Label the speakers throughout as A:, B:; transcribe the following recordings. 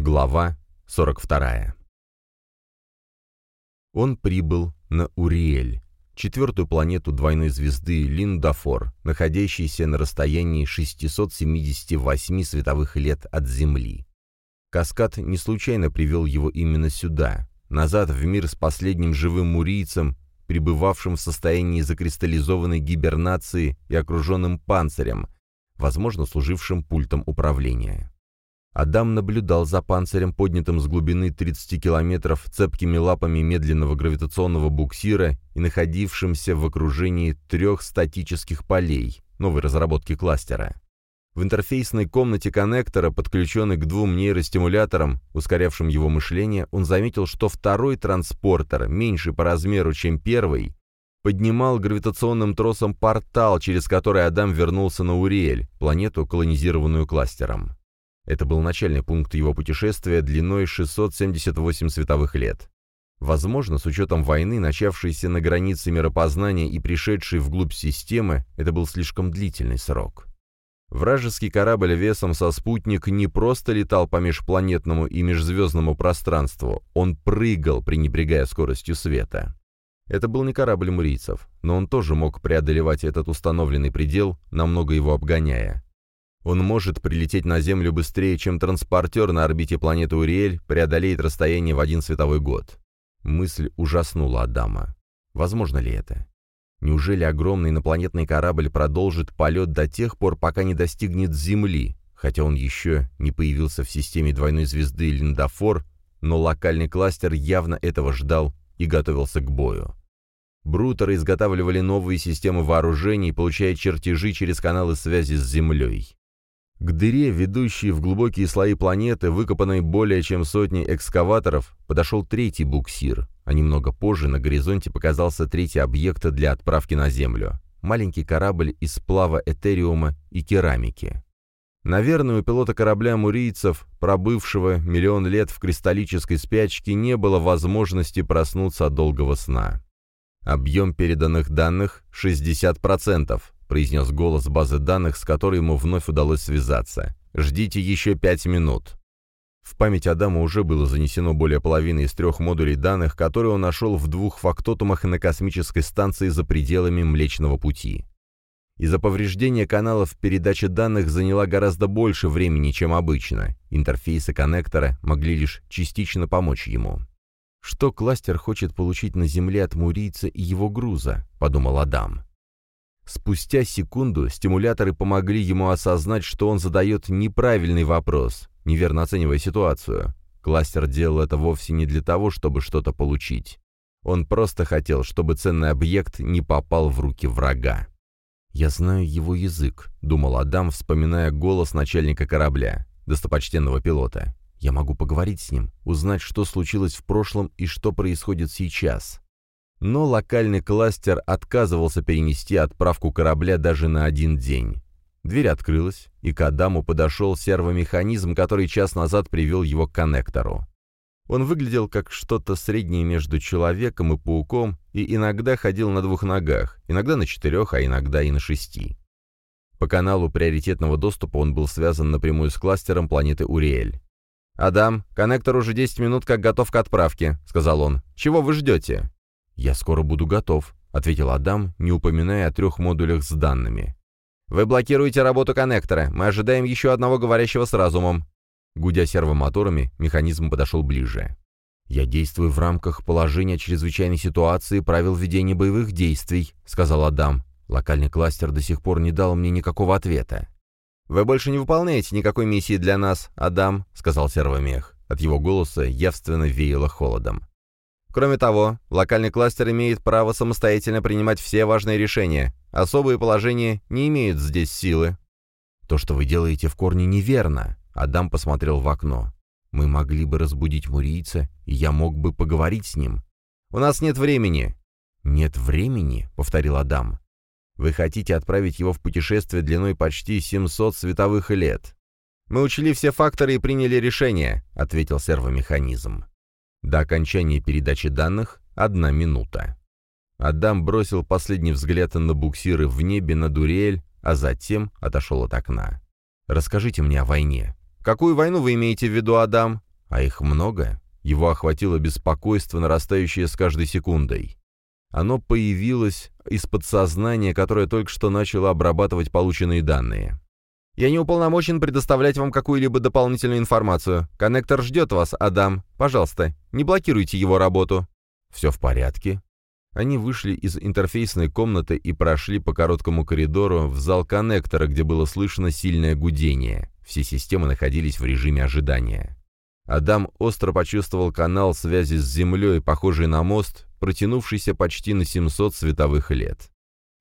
A: Глава 42. Он прибыл на Уриэль, четвертую планету двойной звезды Линдафор, находящейся на расстоянии 678 световых лет от Земли. Каскад не случайно привел его именно сюда, назад в мир с последним живым мурийцем, пребывавшим в состоянии закристаллизованной гибернации и окруженным панцирем, возможно, служившим пультом управления. Адам наблюдал за панцирем, поднятым с глубины 30 километров цепкими лапами медленного гравитационного буксира и находившимся в окружении трех статических полей новой разработки кластера. В интерфейсной комнате коннектора, подключенной к двум нейростимуляторам, ускорявшим его мышление, он заметил, что второй транспортер, меньше по размеру, чем первый, поднимал гравитационным тросом портал, через который Адам вернулся на Уриэль, планету, колонизированную кластером. Это был начальный пункт его путешествия длиной 678 световых лет. Возможно, с учетом войны, начавшейся на границе миропознания и пришедшей вглубь системы, это был слишком длительный срок. Вражеский корабль весом со спутник не просто летал по межпланетному и межзвездному пространству, он прыгал, пренебрегая скоростью света. Это был не корабль мурийцев, но он тоже мог преодолевать этот установленный предел, намного его обгоняя. Он может прилететь на Землю быстрее, чем транспортер на орбите планеты Уриэль преодолеет расстояние в один световой год. Мысль ужаснула Адама. Возможно ли это? Неужели огромный инопланетный корабль продолжит полет до тех пор, пока не достигнет Земли, хотя он еще не появился в системе двойной звезды Линдафор, но локальный кластер явно этого ждал и готовился к бою. Брутеры изготавливали новые системы вооружений, получая чертежи через каналы связи с Землей. К дыре, ведущей в глубокие слои планеты, выкопанной более чем сотней экскаваторов, подошел третий буксир, а немного позже на горизонте показался третий объект для отправки на Землю. Маленький корабль из сплава этериума и керамики. Наверное, у пилота корабля мурийцев, пробывшего миллион лет в кристаллической спячке, не было возможности проснуться от долгого сна. Объем переданных данных — 60%, произнес голос базы данных, с которой ему вновь удалось связаться. «Ждите еще пять минут». В память Адама уже было занесено более половины из трех модулей данных, которые он нашел в двух фактотумах на космической станции за пределами Млечного Пути. Из-за повреждения каналов передача данных заняла гораздо больше времени, чем обычно. Интерфейсы коннектора могли лишь частично помочь ему. «Что кластер хочет получить на Земле от мурийца и его груза?» — подумал Адам. Спустя секунду стимуляторы помогли ему осознать, что он задает неправильный вопрос, неверно оценивая ситуацию. Кластер делал это вовсе не для того, чтобы что-то получить. Он просто хотел, чтобы ценный объект не попал в руки врага. «Я знаю его язык», — думал Адам, вспоминая голос начальника корабля, достопочтенного пилота. «Я могу поговорить с ним, узнать, что случилось в прошлом и что происходит сейчас». Но локальный кластер отказывался перенести отправку корабля даже на один день. Дверь открылась, и к Адаму подошел сервомеханизм, который час назад привел его к коннектору. Он выглядел как что-то среднее между человеком и пауком и иногда ходил на двух ногах, иногда на четырех, а иногда и на шести. По каналу приоритетного доступа он был связан напрямую с кластером планеты Уриэль. «Адам, коннектор уже 10 минут как готов к отправке», — сказал он. «Чего вы ждете?» «Я скоро буду готов», — ответил Адам, не упоминая о трех модулях с данными. «Вы блокируете работу коннектора. Мы ожидаем еще одного говорящего с разумом». Гудя сервомоторами, механизм подошел ближе. «Я действую в рамках положения чрезвычайной ситуации правил ведения боевых действий», — сказал Адам. Локальный кластер до сих пор не дал мне никакого ответа. «Вы больше не выполняете никакой миссии для нас, Адам», — сказал сервомех. От его голоса явственно веяло холодом. Кроме того, локальный кластер имеет право самостоятельно принимать все важные решения. Особые положения не имеют здесь силы. То, что вы делаете в корне, неверно. Адам посмотрел в окно. Мы могли бы разбудить мурийца, и я мог бы поговорить с ним. У нас нет времени. Нет времени, повторил Адам. Вы хотите отправить его в путешествие длиной почти 700 световых лет. Мы учли все факторы и приняли решение, ответил сервомеханизм. До окончания передачи данных — одна минута. Адам бросил последний взгляд на буксиры в небе на Дуриэль, а затем отошел от окна. «Расскажите мне о войне». «Какую войну вы имеете в виду, Адам?» А их много? Его охватило беспокойство, нарастающее с каждой секундой. Оно появилось из подсознания, которое только что начало обрабатывать полученные данные. «Я не уполномочен предоставлять вам какую-либо дополнительную информацию. Коннектор ждет вас, Адам. Пожалуйста, не блокируйте его работу». «Все в порядке». Они вышли из интерфейсной комнаты и прошли по короткому коридору в зал коннектора, где было слышно сильное гудение. Все системы находились в режиме ожидания. Адам остро почувствовал канал связи с Землей, похожий на мост, протянувшийся почти на 700 световых лет.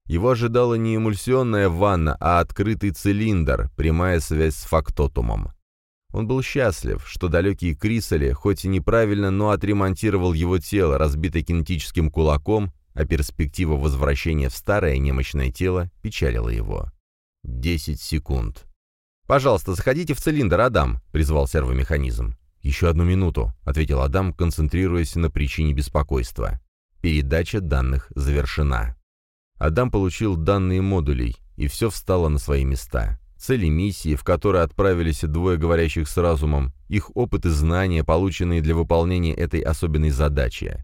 A: Его ожидала не эмульсионная ванна, а открытый цилиндр, прямая связь с фактотумом. Он был счастлив, что далекий Крисали, хоть и неправильно, но отремонтировал его тело, разбитое кинетическим кулаком, а перспектива возвращения в старое немощное тело печалила его. Десять секунд. «Пожалуйста, заходите в цилиндр, Адам», — призвал сервомеханизм. «Еще одну минуту», — ответил Адам, концентрируясь на причине беспокойства. Передача данных завершена. Адам получил данные модулей, и все встало на свои места. Цели миссии, в которые отправились двое говорящих с разумом, их опыт и знания, полученные для выполнения этой особенной задачи.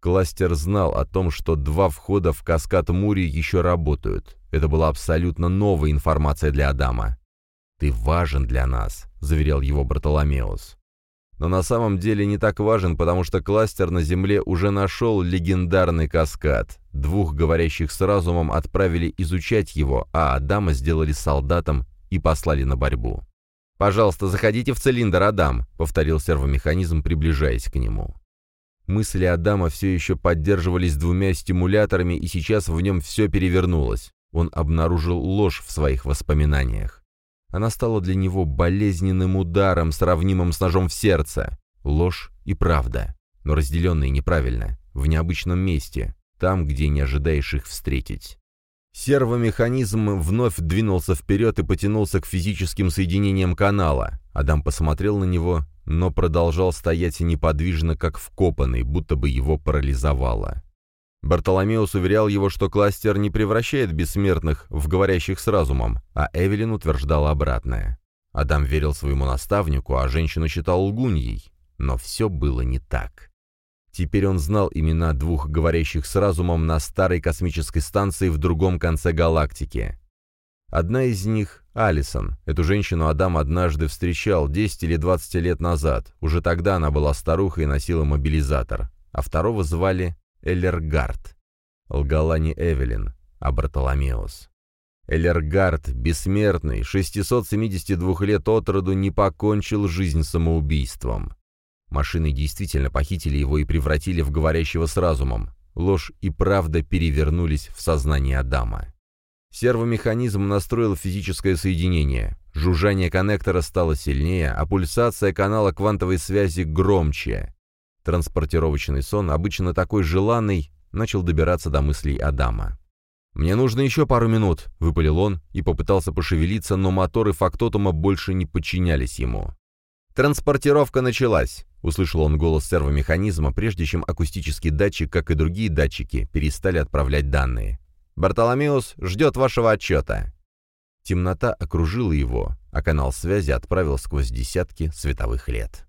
A: Кластер знал о том, что два входа в каскад Мури еще работают. Это была абсолютно новая информация для Адама. «Ты важен для нас», — заверял его Бартоломеус но на самом деле не так важен, потому что кластер на Земле уже нашел легендарный каскад. Двух говорящих с разумом отправили изучать его, а Адама сделали солдатом и послали на борьбу. «Пожалуйста, заходите в цилиндр, Адам», — повторил сервомеханизм, приближаясь к нему. Мысли Адама все еще поддерживались двумя стимуляторами, и сейчас в нем все перевернулось. Он обнаружил ложь в своих воспоминаниях. Она стала для него болезненным ударом, сравнимым с ножом в сердце. Ложь и правда, но разделенные неправильно, в необычном месте, там, где не ожидаешь их встретить. Сервомеханизм вновь двинулся вперед и потянулся к физическим соединениям канала. Адам посмотрел на него, но продолжал стоять неподвижно, как вкопанный, будто бы его парализовало. Бартоломеус уверял его, что кластер не превращает бессмертных в говорящих с разумом, а Эвелин утверждала обратное. Адам верил своему наставнику, а женщину считал лгуньей. Но все было не так. Теперь он знал имена двух говорящих с разумом на старой космической станции в другом конце галактики. Одна из них — Алисон. Эту женщину Адам однажды встречал 10 или 20 лет назад. Уже тогда она была старухой и носила мобилизатор. А второго звали Эллергард. Лгала не Эвелин, а Бартоломеус. Эллергард, бессмертный, 672 лет от роду, не покончил жизнь самоубийством. Машины действительно похитили его и превратили в говорящего с разумом. Ложь и правда перевернулись в сознание Адама. Сервомеханизм настроил физическое соединение. Жужжание коннектора стало сильнее, а пульсация канала квантовой связи громче. Транспортировочный сон, обычно такой желанный, начал добираться до мыслей Адама. «Мне нужно еще пару минут», — выпалил он и попытался пошевелиться, но моторы фактотума больше не подчинялись ему. «Транспортировка началась», — услышал он голос сервомеханизма, прежде чем акустический датчик, как и другие датчики, перестали отправлять данные. «Бартоломеус ждет вашего отчета». Темнота окружила его, а канал связи отправил сквозь десятки световых лет.